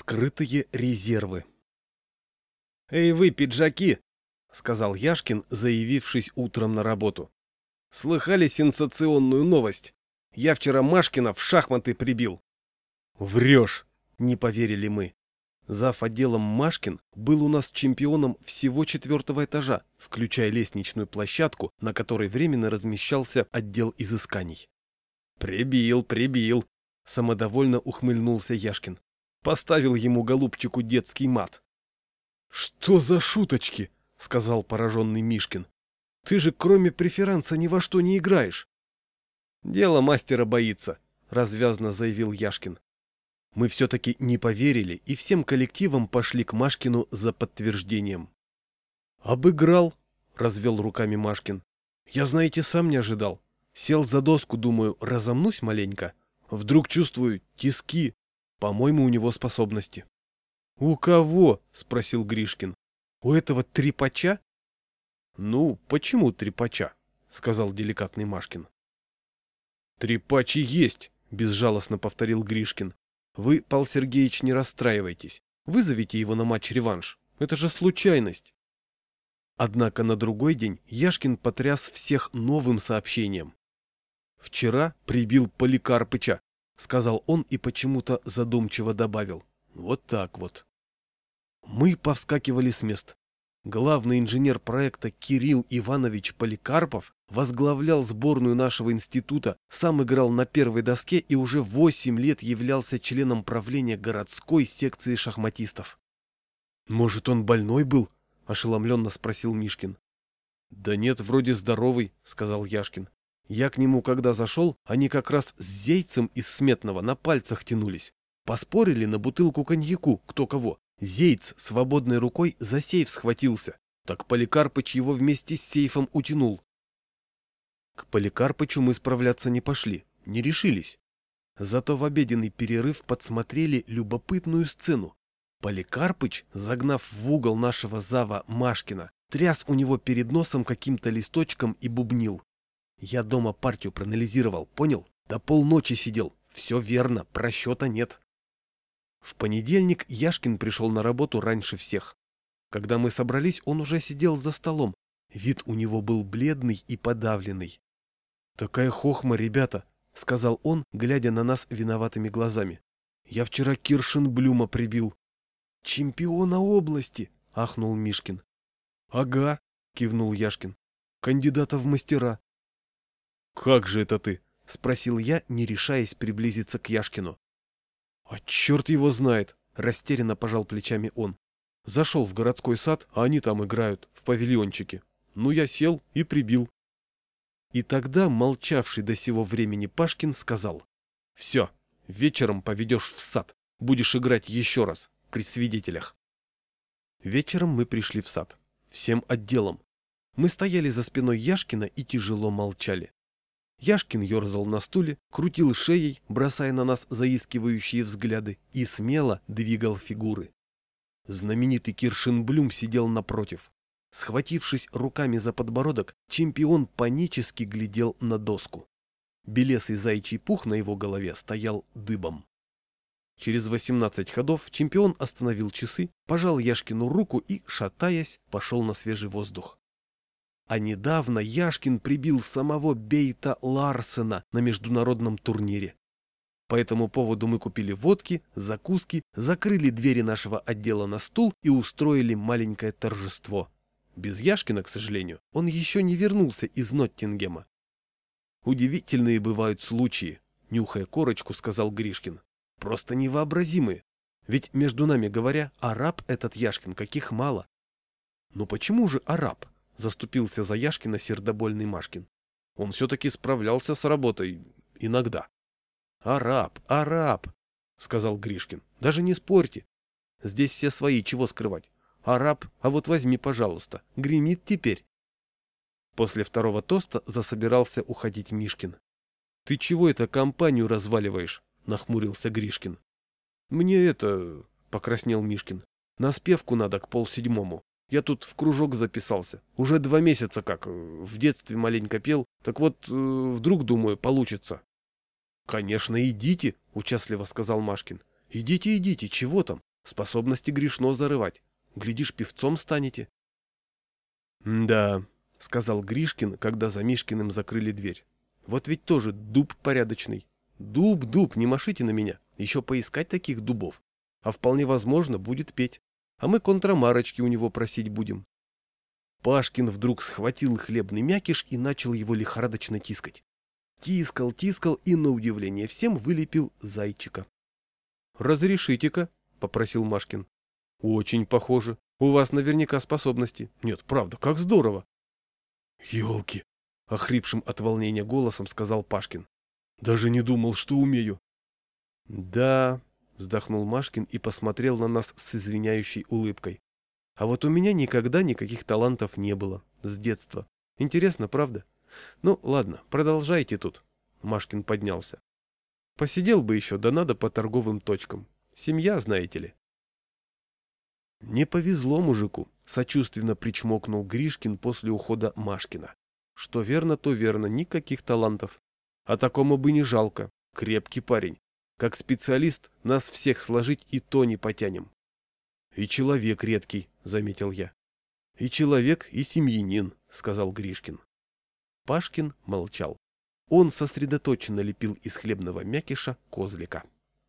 Скрытые резервы. «Эй вы, пиджаки!» — сказал Яшкин, заявившись утром на работу. «Слыхали сенсационную новость? Я вчера Машкина в шахматы прибил». «Врешь!» — не поверили мы. Зав. отделом Машкин был у нас чемпионом всего четвертого этажа, включая лестничную площадку, на которой временно размещался отдел изысканий. «Прибил, прибил!» — самодовольно ухмыльнулся Яшкин. Поставил ему голубчику детский мат. «Что за шуточки?» — сказал пораженный Мишкин. «Ты же кроме преферанса ни во что не играешь». «Дело мастера боится», — развязно заявил Яшкин. Мы все-таки не поверили и всем коллективом пошли к Машкину за подтверждением. «Обыграл», — развел руками Машкин. «Я, знаете, сам не ожидал. Сел за доску, думаю, разомнусь маленько. Вдруг чувствую тиски, по-моему, у него способности. — У кого? — спросил Гришкин. — У этого трепача? — Ну, почему трепача? — сказал деликатный Машкин. — Трепач и есть, — безжалостно повторил Гришкин. — Вы, Пал Сергеевич, не расстраивайтесь. Вызовите его на матч-реванш. Это же случайность. Однако на другой день Яшкин потряс всех новым сообщением. Вчера прибил Поликарпыча, сказал он и почему-то задумчиво добавил. Вот так вот. Мы повскакивали с мест. Главный инженер проекта Кирилл Иванович Поликарпов возглавлял сборную нашего института, сам играл на первой доске и уже восемь лет являлся членом правления городской секции шахматистов. «Может, он больной был?» – ошеломленно спросил Мишкин. «Да нет, вроде здоровый», – сказал Яшкин. Я к нему когда зашел, они как раз с Зейцем из Сметного на пальцах тянулись. Поспорили на бутылку коньяку, кто кого. Зейц свободной рукой за сейф схватился. Так Поликарпыч его вместе с сейфом утянул. К Поликарпычу мы справляться не пошли, не решились. Зато в обеденный перерыв подсмотрели любопытную сцену. Поликарпыч, загнав в угол нашего зава Машкина, тряс у него перед носом каким-то листочком и бубнил. Я дома партию проанализировал, понял? До полночи сидел. Все верно, просчета нет. В понедельник Яшкин пришел на работу раньше всех. Когда мы собрались, он уже сидел за столом. Вид у него был бледный и подавленный. «Такая хохма, ребята», — сказал он, глядя на нас виноватыми глазами. «Я вчера Киршенблюма прибил». «Чемпиона области!» — ахнул Мишкин. «Ага», — кивнул Яшкин. «Кандидата в мастера. «Как же это ты?» — спросил я, не решаясь приблизиться к Яшкину. «А черт его знает!» — растерянно пожал плечами он. Зашел в городской сад, а они там играют, в павильончике. Ну, я сел и прибил. И тогда молчавший до сего времени Пашкин сказал. «Все, вечером поведешь в сад, будешь играть еще раз, при свидетелях». Вечером мы пришли в сад, всем отделом. Мы стояли за спиной Яшкина и тяжело молчали. Яшкин ерзал на стуле, крутил шеей, бросая на нас заискивающие взгляды, и смело двигал фигуры. Знаменитый Киршенблюм сидел напротив. Схватившись руками за подбородок, чемпион панически глядел на доску. Белесый зайчий пух на его голове стоял дыбом. Через 18 ходов чемпион остановил часы, пожал Яшкину руку и, шатаясь, пошел на свежий воздух. А недавно Яшкин прибил самого Бейта Ларсена на международном турнире. По этому поводу мы купили водки, закуски, закрыли двери нашего отдела на стул и устроили маленькое торжество. Без Яшкина, к сожалению, он еще не вернулся из Ноттингема. Удивительные бывают случаи, нюхая корочку, сказал Гришкин. Просто невообразимые. Ведь, между нами говоря, араб этот Яшкин каких мало. Но почему же араб? Заступился за Яшкина сердобольный Машкин. Он все-таки справлялся с работой. Иногда. «Араб, араб!» — сказал Гришкин. «Даже не спорьте. Здесь все свои, чего скрывать. Араб, а вот возьми, пожалуйста. Гремит теперь». После второго тоста засобирался уходить Мишкин. «Ты чего это компанию разваливаешь?» — нахмурился Гришкин. «Мне это...» — покраснел Мишкин. «На спевку надо к полседьмому. Я тут в кружок записался. Уже два месяца как. Э, в детстве маленько пел. Так вот, э, вдруг, думаю, получится. — Конечно, идите, — участливо сказал Машкин. — Идите, идите, чего там? Способности грешно зарывать. Глядишь, певцом станете. — Да, — сказал Гришкин, когда за Мишкиным закрыли дверь. — Вот ведь тоже дуб порядочный. Дуб, дуб, не машите на меня. Еще поискать таких дубов. А вполне возможно, будет петь. А мы контрамарочки у него просить будем. Пашкин вдруг схватил хлебный мякиш и начал его лихорадочно тискать. Тискал, тискал и, на удивление всем, вылепил зайчика. «Разрешите-ка», — попросил Машкин. «Очень похоже. У вас наверняка способности. Нет, правда, как здорово!» «Елки!» — охрипшим от волнения голосом сказал Пашкин. «Даже не думал, что умею». «Да», — вздохнул Машкин и посмотрел на нас с извиняющей улыбкой. «А вот у меня никогда никаких талантов не было. С детства. Интересно, правда? Ну, ладно, продолжайте тут». Машкин поднялся. «Посидел бы еще, да надо по торговым точкам. Семья, знаете ли». Не повезло мужику, сочувственно причмокнул Гришкин после ухода Машкина. Что верно, то верно, никаких талантов. А такому бы не жалко, крепкий парень. Как специалист нас всех сложить и то не потянем. И человек редкий, заметил я. И человек, и семьянин, сказал Гришкин. Пашкин молчал. Он сосредоточенно лепил из хлебного мякиша козлика.